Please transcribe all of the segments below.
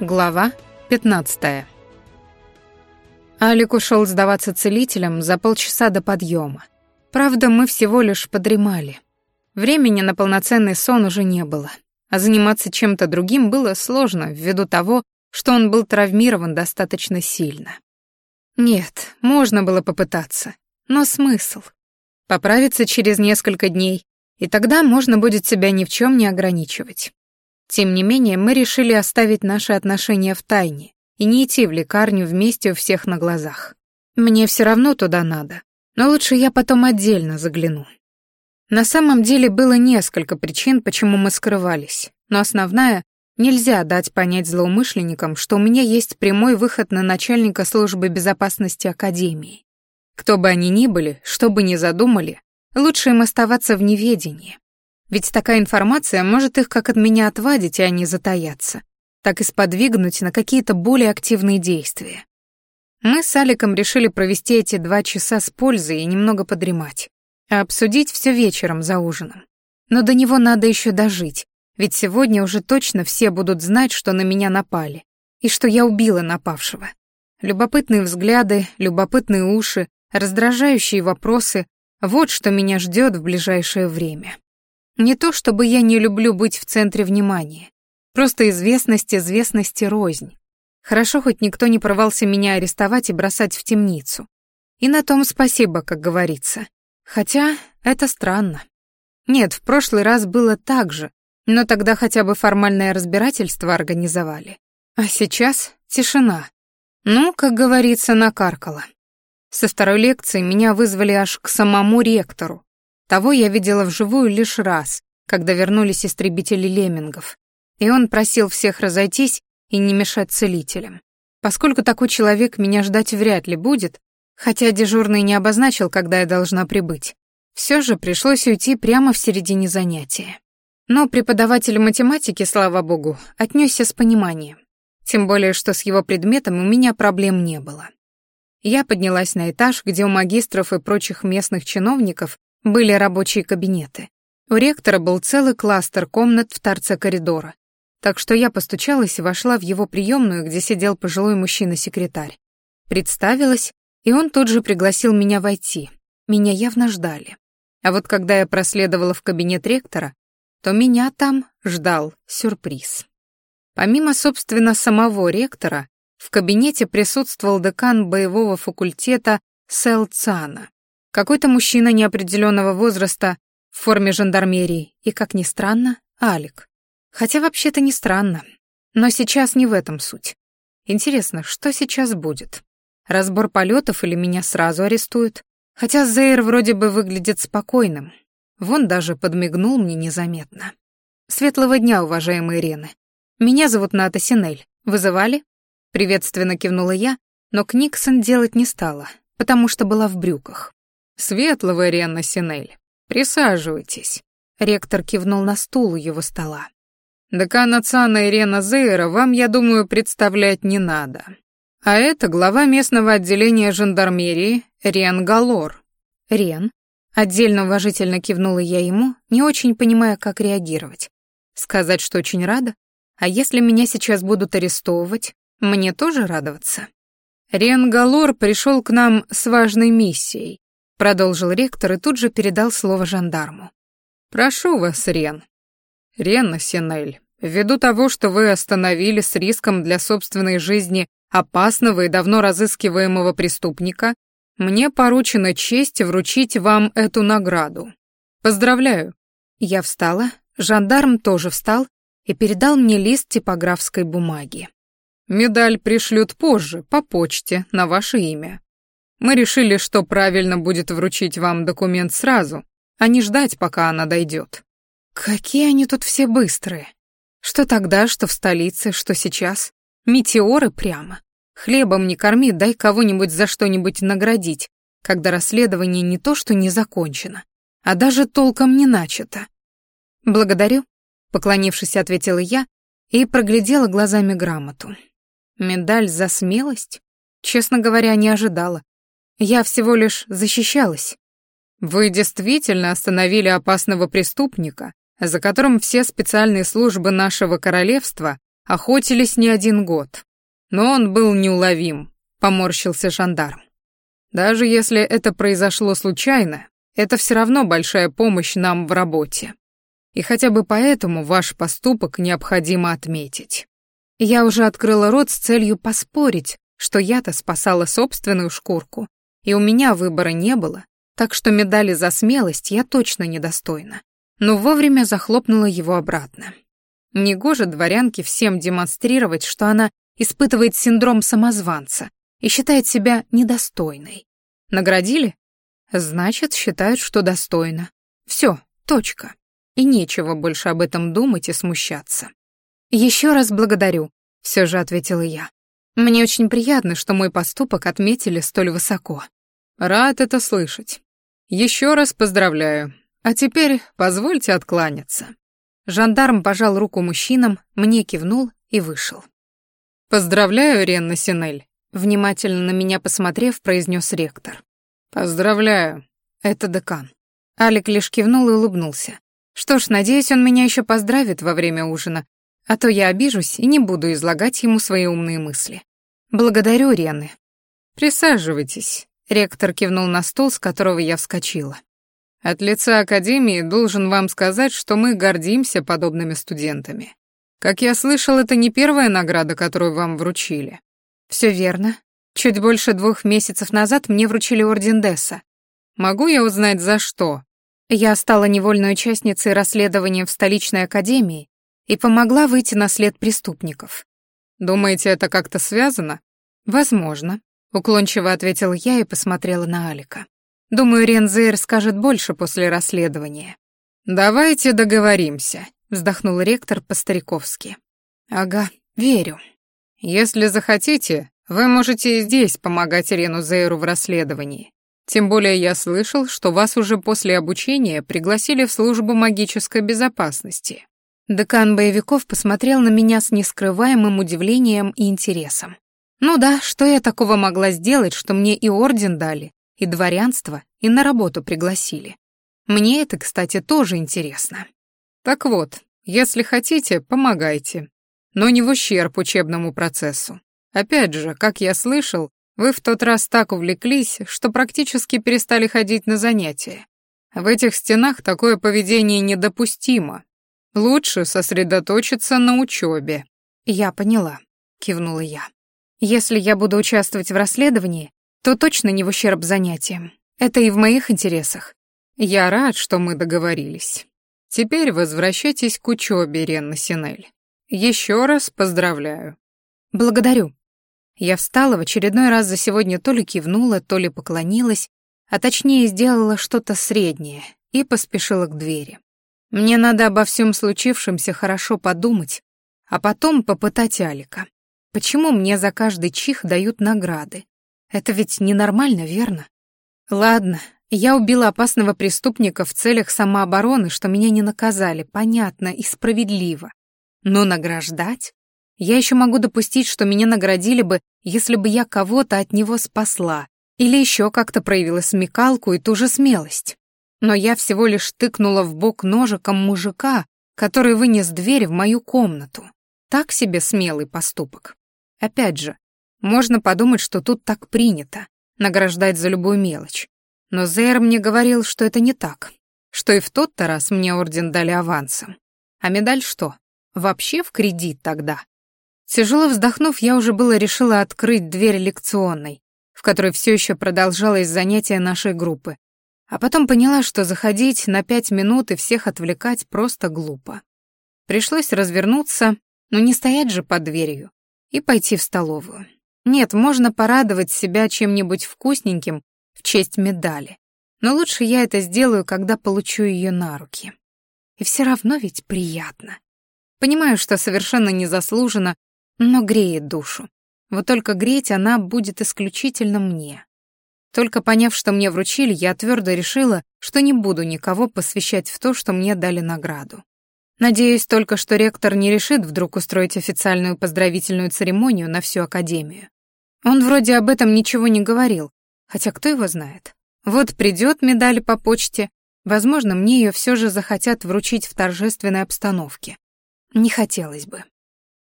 Глава 15. Алик ушел сдаваться целителям за полчаса до подъема. Правда, мы всего лишь подремали. Времени на полноценный сон уже не было, а заниматься чем-то другим было сложно ввиду того, что он был травмирован достаточно сильно. Нет, можно было попытаться, но смысл? Поправиться через несколько дней, и тогда можно будет себя ни в чем не ограничивать. Тем не менее, мы решили оставить наши отношения в тайне и не идти в лекарню вместе у всех на глазах. Мне все равно туда надо, но лучше я потом отдельно загляну. На самом деле было несколько причин, почему мы скрывались, но основная — нельзя дать понять злоумышленникам, что у меня есть прямой выход на начальника службы безопасности Академии. Кто бы они ни были, что бы ни задумали, лучше им оставаться в неведении. Ведь такая информация может их как от меня отвадить, и они затаятся, так и сподвигнуть на какие-то более активные действия. Мы с Аликом решили провести эти два часа с пользой и немного подремать, а обсудить все вечером за ужином. Но до него надо еще дожить, ведь сегодня уже точно все будут знать, что на меня напали, и что я убила напавшего. Любопытные взгляды, любопытные уши, раздражающие вопросы — вот что меня ждет в ближайшее время. Не то чтобы я не люблю быть в центре внимания. Просто известность известности рознь. Хорошо, хоть никто не порвался меня арестовать и бросать в темницу. И на том спасибо, как говорится. Хотя это странно. Нет, в прошлый раз было так же, но тогда хотя бы формальное разбирательство организовали. А сейчас тишина. Ну, как говорится, накаркала. Со второй лекции меня вызвали аж к самому ректору, того я видела вживую лишь раз, когда вернулись истребители леммингов, и он просил всех разойтись и не мешать целителям. Поскольку такой человек меня ждать вряд ли будет, хотя дежурный не обозначил, когда я должна прибыть, все же пришлось уйти прямо в середине занятия. Но преподаватель математики, слава богу, отнесся с пониманием. Тем более, что с его предметом у меня проблем не было. Я поднялась на этаж, где у магистров и прочих местных чиновников были рабочие кабинеты. У ректора был целый кластер комнат в торце коридора. Так что я постучалась и вошла в его приемную, где сидел пожилой мужчина-секретарь. Представилась, и он тут же пригласил меня войти. Меня явно ждали. А вот когда я проследовала в кабинет ректора, то меня там ждал сюрприз. Помимо, собственно, самого ректора, в кабинете присутствовал декан боевого факультета Сел Цана. Какой-то мужчина неопределенного возраста в форме жандармерии и, как ни странно, Алик. Хотя вообще-то не странно. Но сейчас не в этом суть. Интересно, что сейчас будет? Разбор полетов или меня сразу арестуют? Хотя Зейр вроде бы выглядит спокойным. Вон даже подмигнул мне незаметно. Светлого дня, уважаемые Рены. Меня зовут Ната Синель. Вызывали? Приветственно кивнула я, но Книксон делать не стала, потому что была в брюках. «Светлого, Ренна Синель. Присаживайтесь». Ректор кивнул на стул у его стола. «Декана Цана Ирена Зейра вам, я думаю, представлять не надо. А это глава местного отделения жандармерии Рен Галор». «Рен?» Отдельно уважительно кивнула я ему, не очень понимая, как реагировать. Сказать, что очень рада? А если меня сейчас будут арестовывать, мне тоже радоваться? Рен Галор пришел к нам с важной миссией продолжил ректор и тут же передал слово жандарму. Прошу вас, Рен. Рен Синель, ввиду того, что вы остановили с риском для собственной жизни опасного и давно разыскиваемого преступника, мне поручена честь вручить вам эту награду. Поздравляю. Я встала, жандарм тоже встал и передал мне лист типографской бумаги. Медаль пришлют позже, по почте, на ваше имя. Мы решили, что правильно будет вручить вам документ сразу, а не ждать, пока она дойдет. Какие они тут все быстрые. Что тогда, что в столице, что сейчас. Метеоры прямо. Хлебом не корми, дай кого-нибудь за что-нибудь наградить, когда расследование не то что не закончено, а даже толком не начато. «Благодарю», — поклонившись, ответила я и проглядела глазами грамоту. Медаль за смелость? Честно говоря, не ожидала. Я всего лишь защищалась. Вы действительно остановили опасного преступника, за которым все специальные службы нашего королевства охотились не один год. Но он был неуловим, поморщился жандарм. Даже если это произошло случайно, это все равно большая помощь нам в работе. И хотя бы поэтому ваш поступок необходимо отметить. Я уже открыла рот с целью поспорить, что я-то спасала собственную шкурку, и у меня выбора не было, так что медали за смелость я точно недостойна. Но вовремя захлопнула его обратно. Негоже дворянке всем демонстрировать, что она испытывает синдром самозванца и считает себя недостойной. Наградили? Значит, считают, что достойна. Все, точка. И нечего больше об этом думать и смущаться. Еще раз благодарю, все же ответила я. Мне очень приятно, что мой поступок отметили столь высоко. Рад это слышать. Еще раз поздравляю. А теперь позвольте откланяться. Жандарм пожал руку мужчинам, мне кивнул и вышел. «Поздравляю, Ренна Синель», — внимательно на меня посмотрев, произнес ректор. «Поздравляю». Это декан. Алик лишь кивнул и улыбнулся. Что ж, надеюсь, он меня еще поздравит во время ужина, а то я обижусь и не буду излагать ему свои умные мысли. Благодарю, Рены. Присаживайтесь. Ректор кивнул на стол, с которого я вскочила. От лица Академии должен вам сказать, что мы гордимся подобными студентами. Как я слышал, это не первая награда, которую вам вручили. Все верно. Чуть больше двух месяцев назад мне вручили орден Десса. Могу я узнать, за что? Я стала невольной участницей расследования в столичной академии и помогла выйти на след преступников. Думаете, это как-то связано? Возможно, уклончиво ответил я и посмотрела на Алика. Думаю, Рензейр скажет больше после расследования. Давайте договоримся, вздохнул ректор по-стариковски. Ага, верю. Если захотите, вы можете и здесь помогать Рену Зейру в расследовании. Тем более я слышал, что вас уже после обучения пригласили в службу магической безопасности. Декан боевиков посмотрел на меня с нескрываемым удивлением и интересом. Ну да, что я такого могла сделать, что мне и орден дали, и дворянство, и на работу пригласили? Мне это, кстати, тоже интересно. Так вот, если хотите, помогайте, но не в ущерб учебному процессу. Опять же, как я слышал, вы в тот раз так увлеклись, что практически перестали ходить на занятия. В этих стенах такое поведение недопустимо. Лучше сосредоточиться на учебе. Я поняла, кивнула я. Если я буду участвовать в расследовании, то точно не в ущерб занятиям. Это и в моих интересах. Я рад, что мы договорились. Теперь возвращайтесь к учебе, Ренна Синель. Еще раз поздравляю. Благодарю, я встала в очередной раз за сегодня то ли кивнула, то ли поклонилась, а точнее сделала что-то среднее и поспешила к двери. Мне надо обо всем случившемся хорошо подумать, а потом попытать Алика. Почему мне за каждый чих дают награды? Это ведь ненормально, верно? Ладно, я убила опасного преступника в целях самообороны, что меня не наказали, понятно и справедливо. Но награждать? Я еще могу допустить, что меня наградили бы, если бы я кого-то от него спасла, или еще как-то проявила смекалку и ту же смелость. Но я всего лишь тыкнула в бок ножиком мужика, который вынес дверь в мою комнату. Так себе смелый поступок. Опять же, можно подумать, что тут так принято, награждать за любую мелочь. Но Зейр мне говорил, что это не так, что и в тот-то раз мне орден дали авансом. А медаль что? Вообще в кредит тогда. Тяжело вздохнув, я уже было решила открыть дверь лекционной, в которой все еще продолжалось занятие нашей группы, а потом поняла, что заходить на пять минут и всех отвлекать просто глупо. Пришлось развернуться, но не стоять же под дверью, и пойти в столовую. Нет, можно порадовать себя чем-нибудь вкусненьким в честь медали, но лучше я это сделаю, когда получу ее на руки. И все равно ведь приятно. Понимаю, что совершенно незаслуженно но греет душу. Вот только греть она будет исключительно мне. Только поняв, что мне вручили, я твердо решила, что не буду никого посвящать в то, что мне дали награду. Надеюсь только, что ректор не решит вдруг устроить официальную поздравительную церемонию на всю академию. Он вроде об этом ничего не говорил, хотя кто его знает. Вот придет медаль по почте, возможно, мне ее все же захотят вручить в торжественной обстановке. Не хотелось бы.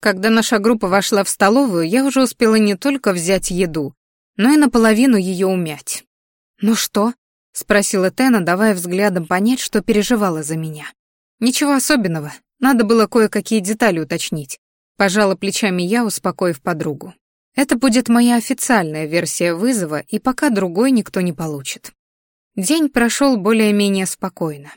Когда наша группа вошла в столовую, я уже успела не только взять еду, но и наполовину ее умять. «Ну что?» — спросила Тена, давая взглядом понять, что переживала за меня. «Ничего особенного, надо было кое-какие детали уточнить», — пожала плечами я, успокоив подругу. «Это будет моя официальная версия вызова, и пока другой никто не получит». День прошел более-менее спокойно.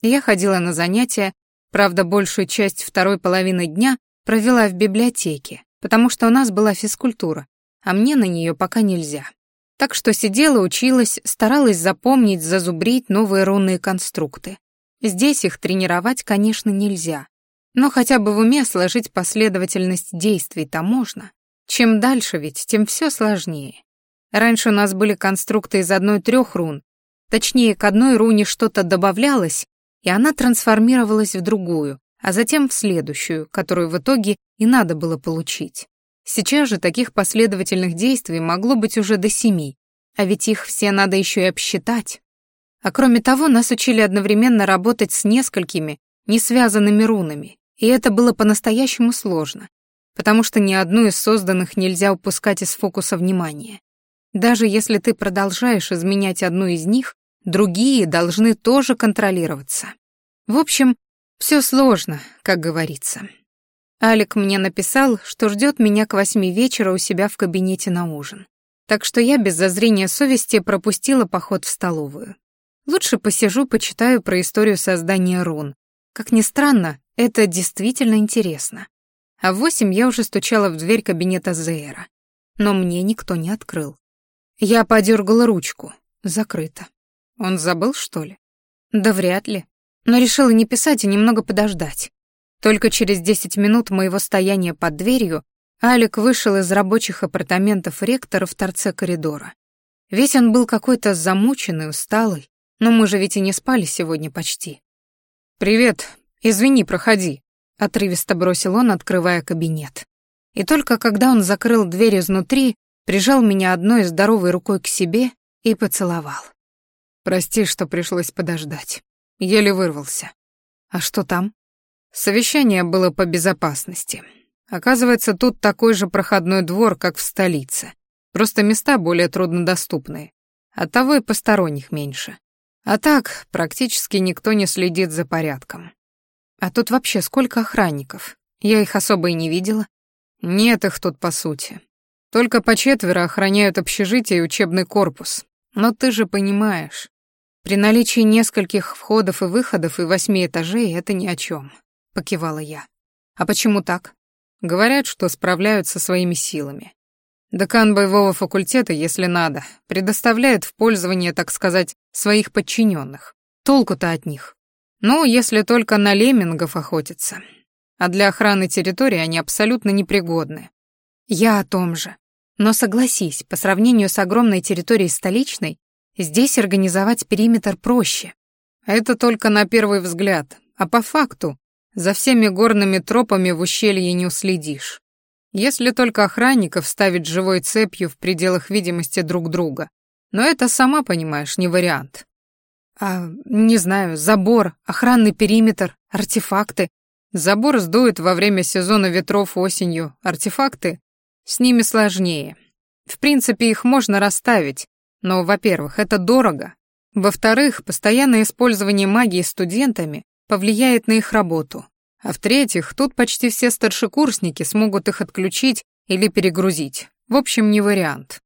Я ходила на занятия, правда, большую часть второй половины дня провела в библиотеке, потому что у нас была физкультура, а мне на нее пока нельзя. Так что сидела, училась, старалась запомнить, зазубрить новые рунные конструкты. Здесь их тренировать, конечно, нельзя. Но хотя бы в уме сложить последовательность действий-то можно. Чем дальше ведь, тем все сложнее. Раньше у нас были конструкты из одной-трех рун, точнее, к одной руне что-то добавлялось, и она трансформировалась в другую, а затем в следующую, которую в итоге и надо было получить. Сейчас же таких последовательных действий могло быть уже до семи, а ведь их все надо еще и обсчитать. А кроме того, нас учили одновременно работать с несколькими несвязанными рунами, и это было по-настоящему сложно, потому что ни одну из созданных нельзя упускать из фокуса внимания. Даже если ты продолжаешь изменять одну из них, другие должны тоже контролироваться. В общем, все сложно, как говорится. Алик мне написал, что ждет меня к восьми вечера у себя в кабинете на ужин. Так что я без зазрения совести пропустила поход в столовую. Лучше посижу, почитаю про историю создания рун. Как ни странно, это действительно интересно. А в восемь я уже стучала в дверь кабинета Зейра. Но мне никто не открыл. Я подергала ручку. Закрыто. Он забыл, что ли? Да вряд ли. Но решила не писать и немного подождать. Только через 10 минут моего стояния под дверью Алик вышел из рабочих апартаментов ректора в торце коридора. Весь он был какой-то замученный, усталый, но мы же ведь и не спали сегодня почти. «Привет, извини, проходи», — отрывисто бросил он, открывая кабинет. И только когда он закрыл дверь изнутри, прижал меня одной здоровой рукой к себе и поцеловал. «Прости, что пришлось подождать. Еле вырвался. А что там?» Совещание было по безопасности. Оказывается, тут такой же проходной двор, как в столице. Просто места более труднодоступные. Оттого и посторонних меньше. А так, практически никто не следит за порядком. А тут вообще сколько охранников? Я их особо и не видела. Нет их тут, по сути. Только по четверо охраняют общежитие и учебный корпус. Но ты же понимаешь, при наличии нескольких входов и выходов и восьми этажей это ни о чем покивала я. А почему так? Говорят, что справляются своими силами. Декан боевого факультета, если надо, предоставляет в пользование, так сказать, своих подчиненных. Толку-то от них. Ну, если только на леммингов охотятся. А для охраны территории они абсолютно непригодны. Я о том же. Но согласись, по сравнению с огромной территорией столичной, здесь организовать периметр проще. Это только на первый взгляд, а по факту за всеми горными тропами в ущелье не уследишь. Если только охранников ставить живой цепью в пределах видимости друг друга. Но это, сама понимаешь, не вариант. А, не знаю, забор, охранный периметр, артефакты. Забор сдует во время сезона ветров осенью, артефакты с ними сложнее. В принципе, их можно расставить, но, во-первых, это дорого. Во-вторых, постоянное использование магии студентами повлияет на их работу. А в-третьих, тут почти все старшекурсники смогут их отключить или перегрузить. В общем, не вариант.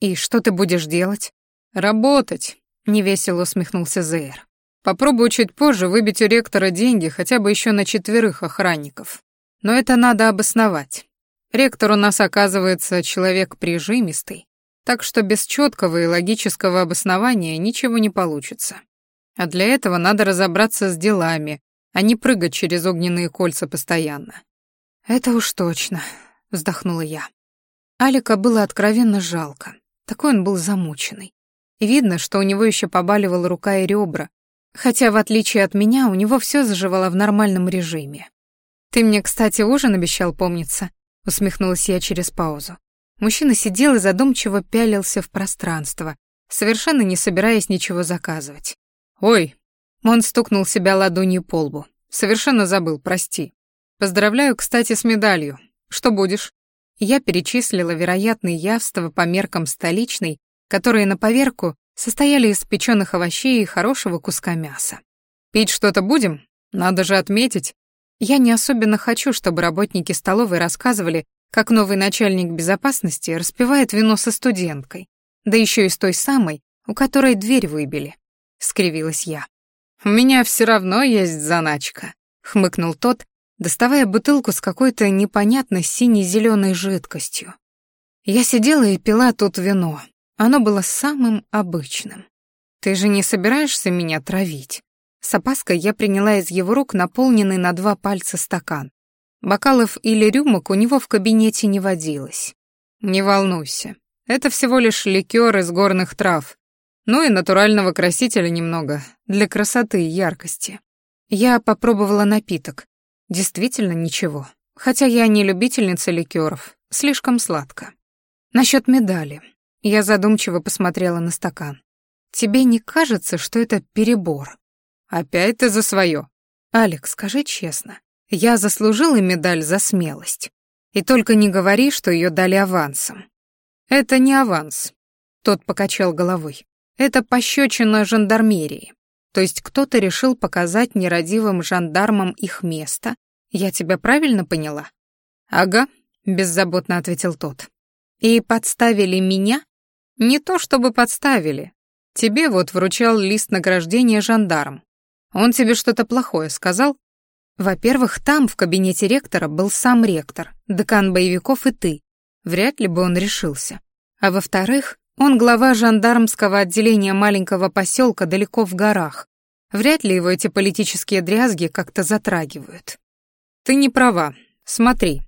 «И что ты будешь делать?» «Работать», — невесело усмехнулся Зейр. «Попробую чуть позже выбить у ректора деньги хотя бы еще на четверых охранников. Но это надо обосновать. Ректор у нас, оказывается, человек прижимистый, так что без четкого и логического обоснования ничего не получится. А для этого надо разобраться с делами, а не прыгать через огненные кольца постоянно. «Это уж точно», — вздохнула я. Алика было откровенно жалко. Такой он был замученный. видно, что у него еще побаливала рука и ребра, хотя, в отличие от меня, у него все заживало в нормальном режиме. «Ты мне, кстати, ужин обещал помниться», — усмехнулась я через паузу. Мужчина сидел и задумчиво пялился в пространство, совершенно не собираясь ничего заказывать. «Ой!» Он стукнул себя ладонью по лбу. «Совершенно забыл, прости. Поздравляю, кстати, с медалью. Что будешь?» Я перечислила вероятные явства по меркам столичной, которые на поверку состояли из печеных овощей и хорошего куска мяса. «Пить что-то будем? Надо же отметить». Я не особенно хочу, чтобы работники столовой рассказывали, как новый начальник безопасности распивает вино со студенткой, да еще и с той самой, у которой дверь выбили. Скривилась я. «У меня все равно есть заначка», — хмыкнул тот, доставая бутылку с какой-то непонятной сине-зеленой жидкостью. Я сидела и пила тут вино. Оно было самым обычным. «Ты же не собираешься меня травить?» С опаской я приняла из его рук наполненный на два пальца стакан. Бокалов или рюмок у него в кабинете не водилось. «Не волнуйся, это всего лишь ликер из горных трав, ну и натурального красителя немного, для красоты и яркости». Я попробовала напиток, Действительно ничего. Хотя я не любительница ликеров, слишком сладко. Насчет медали. Я задумчиво посмотрела на стакан. Тебе не кажется, что это перебор? Опять ты за свое. Алекс, скажи честно, я заслужила медаль за смелость. И только не говори, что ее дали авансом. Это не аванс. Тот покачал головой. Это пощечина жандармерии. То есть кто-то решил показать нерадивым жандармам их место. Я тебя правильно поняла? Ага, беззаботно ответил тот. И подставили меня? Не то чтобы подставили. Тебе вот вручал лист награждения жандарм. Он тебе что-то плохое сказал? Во-первых, там, в кабинете ректора, был сам ректор, декан боевиков и ты. Вряд ли бы он решился. А во-вторых, он глава жандармского отделения маленького поселка далеко в горах. Вряд ли его эти политические дрязги как-то затрагивают. Ты не права. Смотри.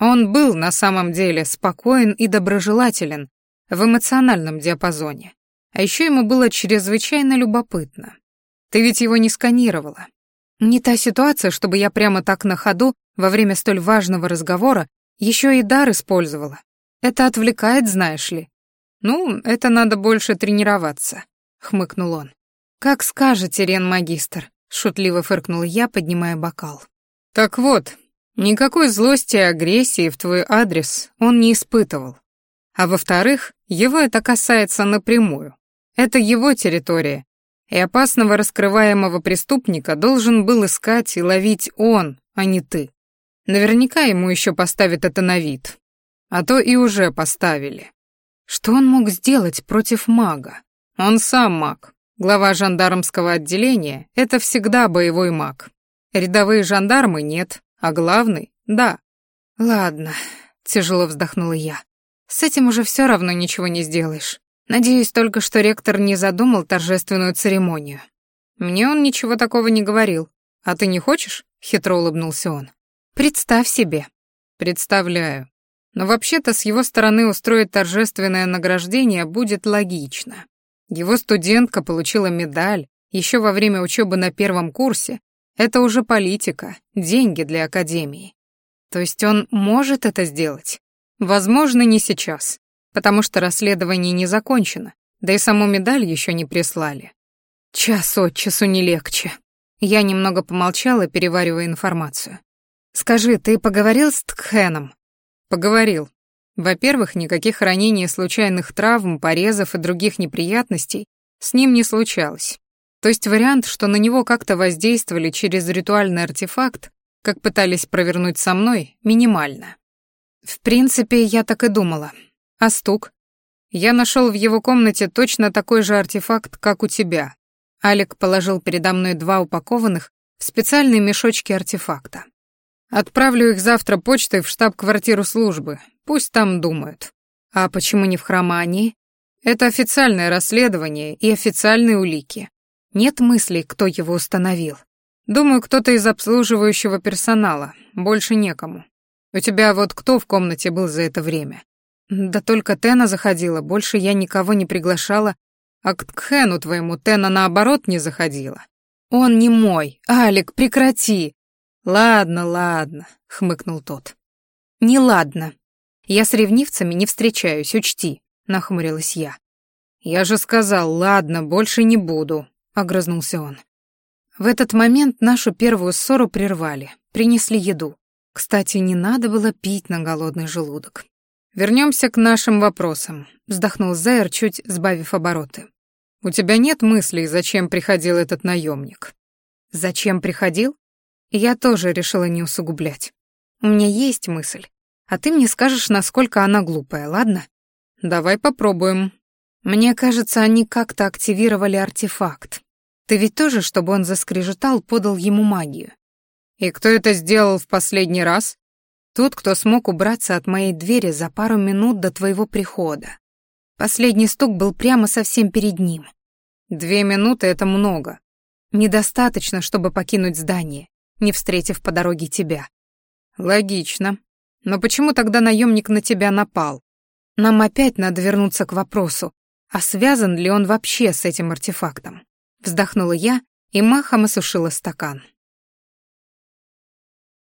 Он был на самом деле спокоен и доброжелателен в эмоциональном диапазоне. А еще ему было чрезвычайно любопытно. Ты ведь его не сканировала. Не та ситуация, чтобы я прямо так на ходу во время столь важного разговора еще и дар использовала. Это отвлекает, знаешь ли. «Ну, это надо больше тренироваться», — хмыкнул он. «Как скажете, Рен-магистр», — шутливо фыркнул я, поднимая бокал. «Так вот, никакой злости и агрессии в твой адрес он не испытывал. А во-вторых, его это касается напрямую. Это его территория, и опасного раскрываемого преступника должен был искать и ловить он, а не ты. Наверняка ему еще поставят это на вид. А то и уже поставили. Что он мог сделать против мага? Он сам маг. Глава жандармского отделения — это всегда боевой маг. Рядовые жандармы нет, а главный — да. Ладно, тяжело вздохнула я. С этим уже все равно ничего не сделаешь. Надеюсь только, что ректор не задумал торжественную церемонию. Мне он ничего такого не говорил. А ты не хочешь? Хитро улыбнулся он. Представь себе. Представляю. Но вообще-то с его стороны устроить торжественное награждение будет логично. Его студентка получила медаль еще во время учебы на первом курсе. Это уже политика, деньги для академии. То есть он может это сделать? Возможно, не сейчас, потому что расследование не закончено, да и саму медаль еще не прислали. Час от часу не легче. Я немного помолчала, переваривая информацию. «Скажи, ты поговорил с Тхеном?» Поговорил. Во-первых, никаких ранений, случайных травм, порезов и других неприятностей с ним не случалось. То есть вариант, что на него как-то воздействовали через ритуальный артефакт, как пытались провернуть со мной, минимально. В принципе, я так и думала. А стук? Я нашел в его комнате точно такой же артефакт, как у тебя. Алик положил передо мной два упакованных в специальные мешочки артефакта. Отправлю их завтра почтой в штаб-квартиру службы. Пусть там думают. А почему не в Хромании? Это официальное расследование и официальные улики. Нет мыслей, кто его установил. Думаю, кто-то из обслуживающего персонала. Больше некому. У тебя вот кто в комнате был за это время? Да только Тена заходила, больше я никого не приглашала, а к Тхену твоему Тена наоборот не заходила. Он не мой. Алик, прекрати. «Ладно, ладно», — хмыкнул тот. «Не ладно. Я с ревнивцами не встречаюсь, учти», — нахмурилась я. «Я же сказал, ладно, больше не буду», — огрызнулся он. В этот момент нашу первую ссору прервали, принесли еду. Кстати, не надо было пить на голодный желудок. Вернемся к нашим вопросам, вздохнул Зайер, чуть сбавив обороты. У тебя нет мыслей, зачем приходил этот наемник? Зачем приходил? Я тоже решила не усугублять. У меня есть мысль, а ты мне скажешь, насколько она глупая, ладно? Давай попробуем. Мне кажется, они как-то активировали артефакт. Ты ведь тоже, чтобы он заскрежетал, подал ему магию. И кто это сделал в последний раз? Тот, кто смог убраться от моей двери за пару минут до твоего прихода. Последний стук был прямо совсем перед ним. Две минуты — это много. Недостаточно, чтобы покинуть здание, не встретив по дороге тебя. Логично. Но почему тогда наемник на тебя напал? Нам опять надо вернуться к вопросу, а связан ли он вообще с этим артефактом? Вздохнула я и махом осушила стакан.